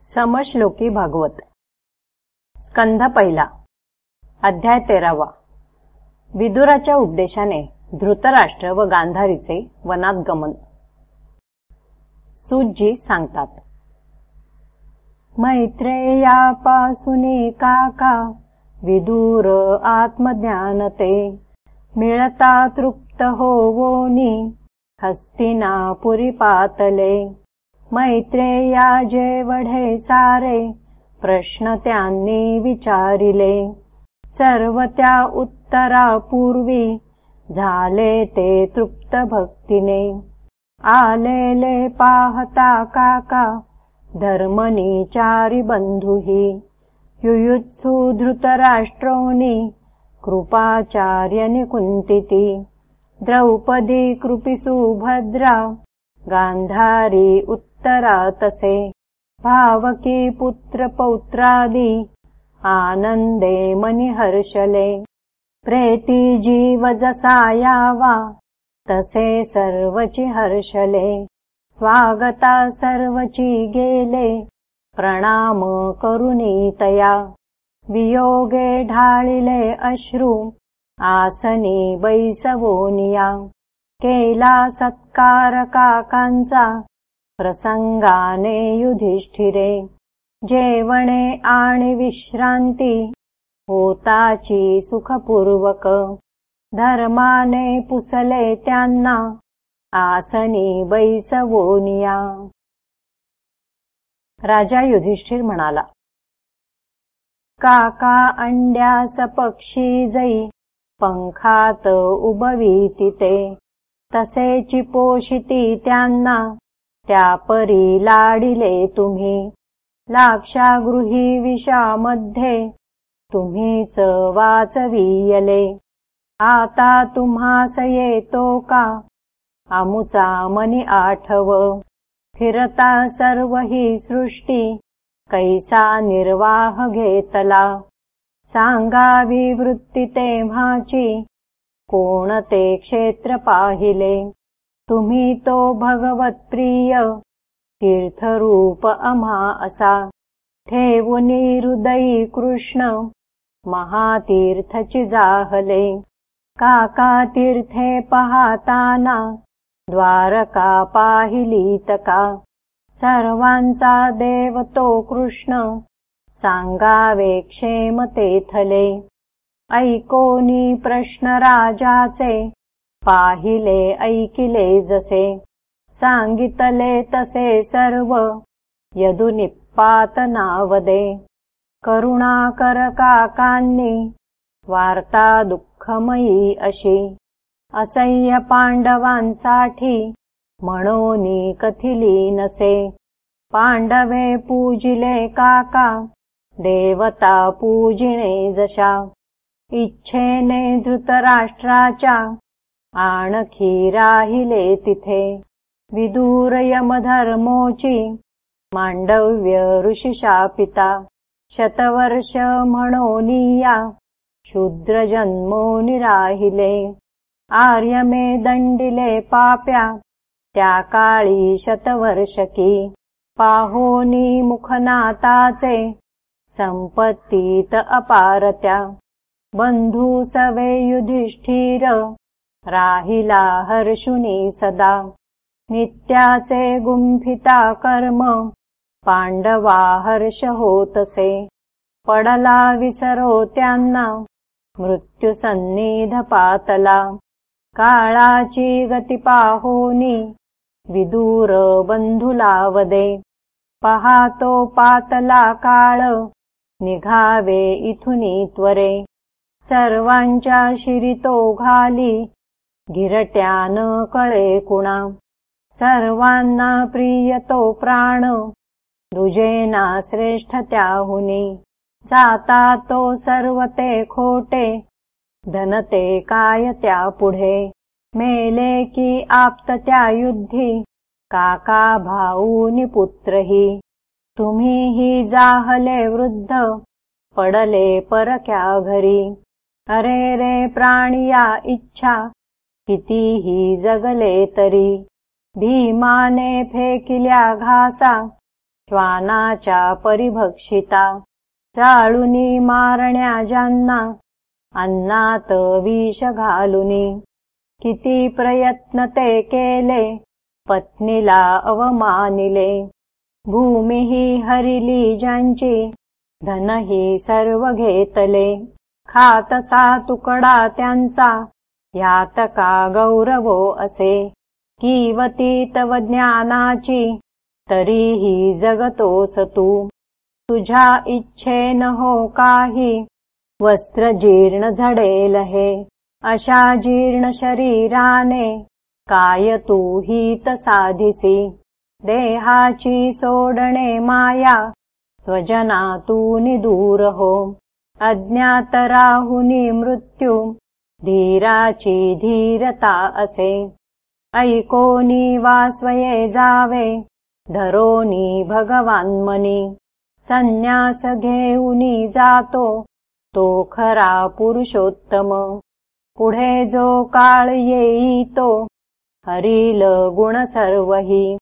समश्लोकी भागवत. स्कंध पहिला. अध्याय तेरावा. विदुराच्या उपदेशाने धृतराष्ट्र व गांधारीचे वनात गमन. सुजी सांगतात मैत्रेयापासुनी काका विदूर आत्मज्ञानते मिळता तृप्त होवोनी हस्तिनापुरी पातले. मैत्रेया वढे सारे प्रश्न त्यांनी विचारिले. सर्व त्या उत्तरापूर्वी झाले ते तृप्त भक्तीने. आलेले पाहता काका धर्मनी चारी युयुत्सु धृतराष्ट्रोनी कृपाचार्यनि कुंतिती द्रौपदी कृपिसु भद्रा गांधारी उत्तरातसे। भावकी पुत्रपौत्रादि आनन्दे मनिहर्षले प्रेति जीव जसायावा तसे सर्वचि हर्षले। स्वागता सर्वचि गेले प्रणाम करुणीतया। वियोगे ढाळिले अश्रु आसनी बैसवोनिया। केला सत्कारकाकांचा प्रसंगाने युधिष्ठिरे जेवणे आणि विश्रांती होताची सुखपूर्वक धर्माने पुसले त्यांना आसनी बैसवोनिया. राजा युधिष्ठिर म्हणाला काका अंड्यास पक्षी जई पंखात उबवीती ते तसेची पोषिती त्यांना त्या परी लाडिले तुम्ही. लाक्षागृही विषामध्ये तुम्हीच वाचवीयले. आता तुम्हास येतो का? आमुचा मनी आठव. फिरता सर्व ही सृष्टी. कैसा निर्वाह घेतला? सांगावी वृत्ती तेव्हाची. कोणते क्षेत्र पाहिले तो भगवत्प्रिय. तीर्थरूप अमा असा. ठेवुनी हृदयी कृष्ण. महातीर्थचि जाहले. काका तीर्थे पहाताना. द्वारका पाहिलीतका सर्वांचा देव तो कृष्ण. क्षेम तेथले. ऐकोनी प्रश्न राजाचे पाहिले ऐकिले जसे. सांगितले तसे सर्व. यदुनिपात नावदे करुणाकर काकांनी. वार्ता दुःखमयी अशी. असह्य पांडवांसाठी. म्हणोनी कथिली नसे. पांडवे पूजिले काका. देवता पूजिणे जशा. इच्छेने धृतराष्ट्राच्या. आणखी राहिले तिथे विदूर यमधर्मोची मांडव्य ऋषिशापिता शतवर्ष म्हणोनिया शूद्र जन्मो निराहिले. आर्यमे दंडिले पाप्या त्या काळी शतवर्षकी पाहोनी मुखनाताचे संपत्तीत अपारत्या. बंधू सवे युधिष्ठिर राहिला हर्षुनी सदा. नित्याचे गुंफिता कर्म पांडवा हर्ष होतसे. पडला विसरो त्यांना मृत्युसन्निध पातला. काळाची गती पाहोनी विदूर बंधुलावदे पहातो पातला काळ निघावे इथुनी त्वरे सर्वांच्या शिरितो घाली गिरट्यान कळे कुणा। सर्वांना प्रियतो प्राण। दुजेना श्रेष्ठ त्याहुनी। जाता तो सर्व ते खोटे। धनते काय त्या पुढे। मेले की आप्त त्या युद्धी। काका भाऊनी पुत्रही। तुम्ही ही जाहले वृद्ध। पडले परक्या घरी। अरे रे प्राणिया इच्छा कितीही जगले तरी. भीमाने फेकिल्या घासा श्वानाच्या परिभक्षिता. चाळुनी मारण्या ज्यांना अन्नात विष घालुनी. किती प्रयत्न ते केले पत्नीला अवमानिले. भूमिही हरिली ज्यांची धनही सर्व घेतले. खातसा तुकडा त्यांचा यात का गौरवो असे। कीवती तव ज्ञानाची तरीही जगतोस तू तुझ्या इच्छेन हो काही वस्त्र जीर्ण झडेल हे अशा जीर्ण शरीराने काय तू हित साधिसी। देहाची सोडणे माया स्वजना तू दूर हो। अज्ञात राहुनी मृत्यू धीराची धीरता असे. ऐकोनी वा स्वये जावे धरोनी भगवान मनी. संन्यास घेऊनी जातो तो खरा पुरुषोत्तम. पुढे जो काळ येई तो हरिल गुण सर्वही.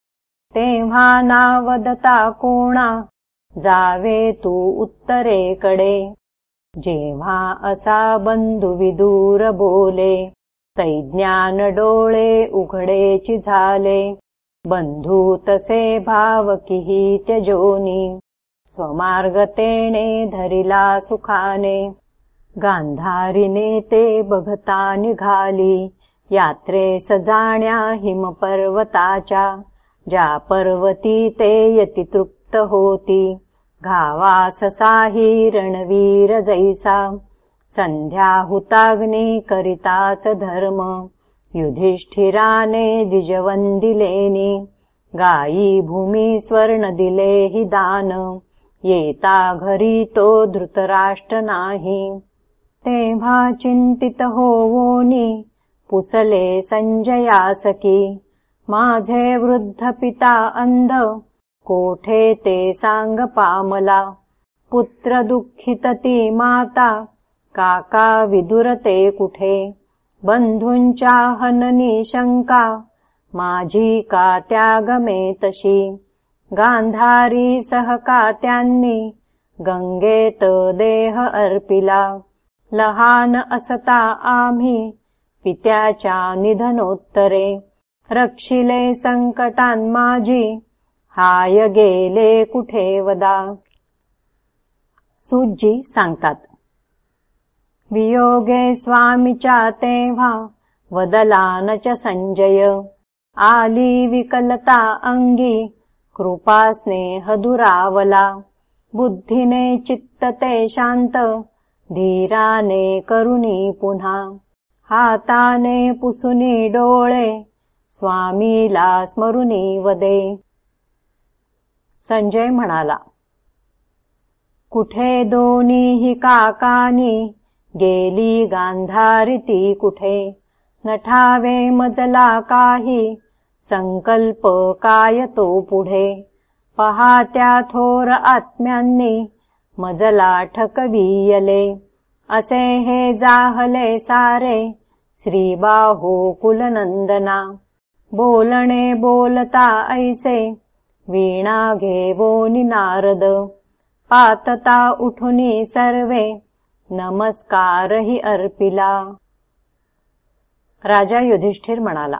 तेव्हा नावदता कोणा जावे तू उत्तरेकडे जेव्हा असा बंधु विदूर बोले तैज्ञान डोळे उघडेची झाले. बंधू तसे भावकिही त्यजोनी स्वमार्गतेने धरिला सुखाने. गांधारीने ते बघता निघाली यात्रे सजाण्या हिमपर्वताच्या ज्या पर्वती ते यति तृप्त होती घावाससाही रणवीर जैसा संध्या हुताग्नी करिताच धर्म। युधिष्ठिराने द्विजवन्दिलेनि। गायी भूमि स्वर्ण दिले हि दान। येता घरी तो धृतराष्ट्र नाही तेव्हा चिंतित होवोनी। पुसले संजयासकी माझे वृद्ध पिता अंध कोठे ते सांग पामला. पुत्र दुःखितती माता. काका विदुरते कुठे? बंधूंच्या हननी शंका. माझी का त्यागमे तशी? गांधारी सहकात्यांनी गंगेत देह अर्पिला. लहान असता आम्ही पित्याच्या निधनोत्तरे. रक्षिले संकटान माझी हाय गेले कुठे वदा? सुजी सांगतात. वियोगे स्वामीच्या तेव्हा वदलान च संजय. आली विकलता अंगी कृपा स्नेह दुरावला. बुद्धिने चित्तते शांत धीराने करुणी पुन्हा. हाताने पुसुनी डोळे स्वामीला स्मरुनी वदे संजय म्हणाला. कुठे दोन्ही काकानी? गेली गांधारिती कुठे? नठावे मजला काही? संकल्प काय तो पुढे? पहात्या थोर आत्म्यांनी मजला ठकवीयले. असे हे जाहले सारे श्रीबाहो कुलनंदना. बोलणे बोलता ऐसे वीणा घेवोनी नारद पातता उठुनी सर्वे नमस्कारही अर्पिला. राजा युधिष्ठिर म्हणाला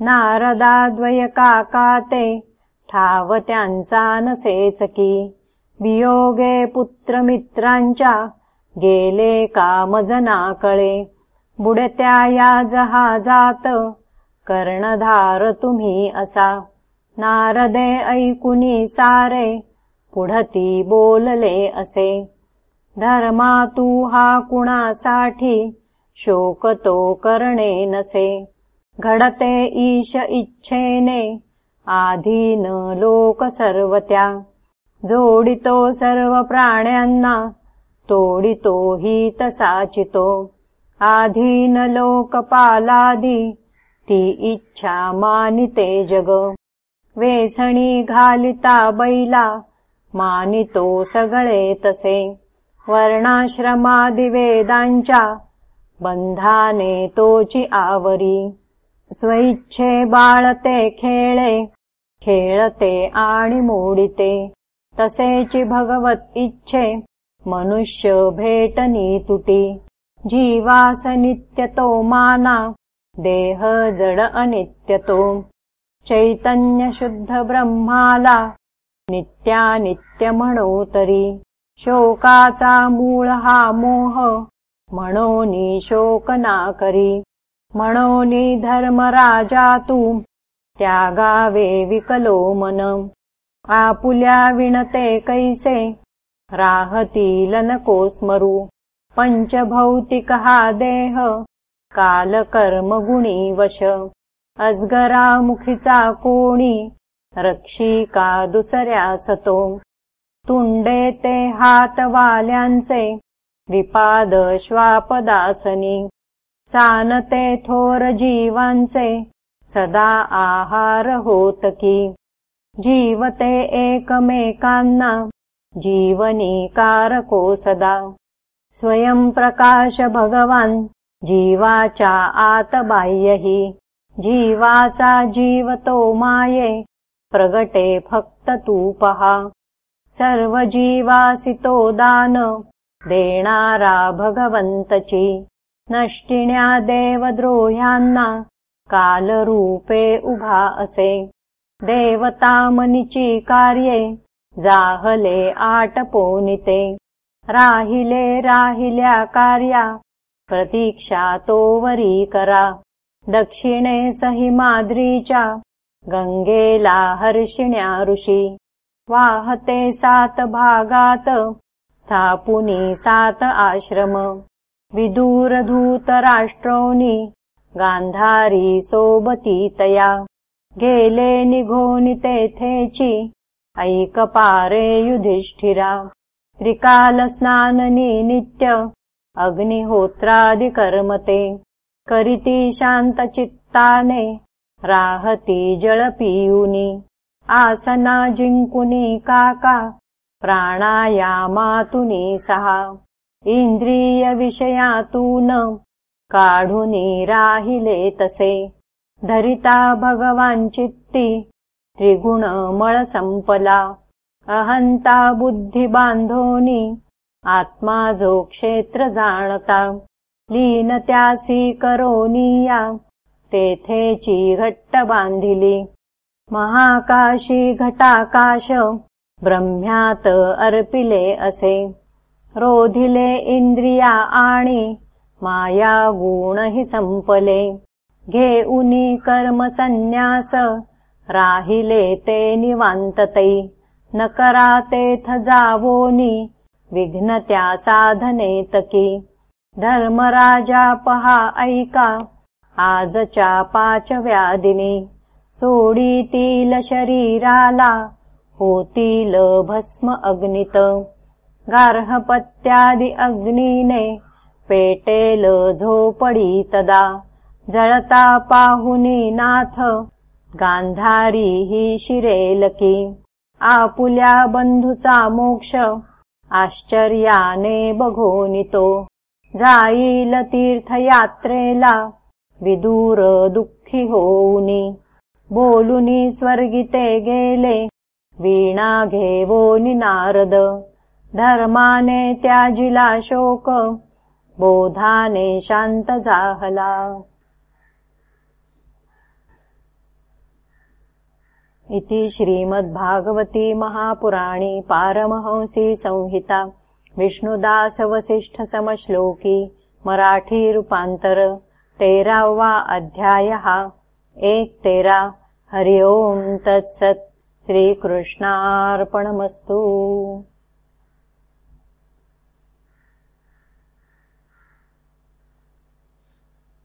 नारदाद्वयकाकाते ठावत्यांचा नसेचकी वियोगे पुत्रमित्रांच्या गेले कामजनाकळे बुडत्या या जहाजात कर्णधार तुम्ही असा. नारदे ऐकुनी सारे पुढती बोलले असे. धर्मा तू हा कुणासाठी शोक तो करणे नसे. घडते ईश इच्छेने आधीन लोक सर्वत्या. जोडितो सर्व प्राण्यांना तोडितो हि आधीन लोकपालादी ती इच्छा मानिते जग वेसणी घालिता बैला मानितो सगळे तसे. वर्णाश्रमादिवेदांच्या बंधाने तोची आवरी. स्वइच्छे बाळते खेळे खेळते आणि मोडिते. तसेची भगवत इच्छे मनुष्य भेटनी तुटी. जीवास नित्यतो माना देह जड अनित्यतो चैतन्य शुद्ध ब्रह्माला मोह। म्हणोनी शोक ना करी म्हणोनी धर्मराजा तू। त्यागावे विकलो मन। आपुल्या विणते कैसे? राहतील नको स्मरू पंचभौतिक हा देह। कालकर्म गुणी वश अजगरामुखीचा कोणी रक्षी का दुसऱ्यासतो तुंडे ते हात वाल्यांचे विपाद श्वापदासनी। सानते थोर जीवांचे सदा आहार होत की। जीवते एकमेकांना जीवनी कारको सदा। स्वयं प्रकाश भगवान जीवाचा आत जीवाचा जीव तो माये. प्रगटे फक्त तू पहा. सर्व जीवासितो दान. देणारा भगवंतची. नष्टिण्या देवद्रोह्यांना कालरूपे उभा असे. देवतामनिची कार्ये जाहले आटपोनिते राहिले राहिल्या कार्या. प्रतीक्षा तोवरी करा. दक्षिणे सही माद्रीच्या गंगेला हर्षिण्या ऋषी। वाहते सात भागात। स्थापुनी सात आश्रम। विदूरधूत राष्ट्रोनी गांधारी सोबती तया। गेले निघोनी तेथेची ऐक पारे युधिष्ठिरा। त्रिकाल स्नाननी नित्य। अग्निहोत्रादिकर्मते करिति शान्तचित्ताने राहति आसना जिङ्कुनि काका प्राणायामातुनि सहा। इन्द्रियविषयातून काढुनि राहिले तसे। धरिता भगवाञ्चित्ति त्रिगुणमळसम्पला अहन्ता बुद्धिबान्धोनि आत्मा जो क्षेत्र जाणता लीन त्यासी करोनिया तेथेची घट्ट बांधिली. महाकाशी घटाकाश ब्रह्म्यात अर्पिले असे. रोधिले इंद्रिया आणि माया गुणही संपले. घेऊनी कर्म संन्यास राहिले ते निवांततै न तेथ जावोनी विघ्नत्या साधनेतकी धर्मराजा पहा ऐका. आजच्या पाच व्यादिनी सोडीतील शरीराला होतील भस्म अग्नित. गार्हपत्यादि अग्नीने पेटेल झोपडी तदा. जळता पाहुनी नाथ गांधारी ही शिरेलकी आपुल्या बंधुचा मोक्ष आश्चर्याने बघोनितो. जाईल तीर्थयात्रेला. विदूर दुःखी होऊनी बोलुनी स्वर्गिते गेले. वीणा घेवोनी नारद धर्माने त्याजिला शोक. बोधाने शांत जाहला. इति श्रीमद्भागवती महापुराणी पारमहंसी संहिता. विष्णुदासवसिष्ठसमश्लोकी मराठीरूपान्तर तेरावा अध्यायः. एक तेरा. हरि ओम् तत्सत्. श्रीकृष्णार्पणमस्तु